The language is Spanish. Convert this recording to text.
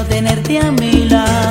tenerte a mi lado,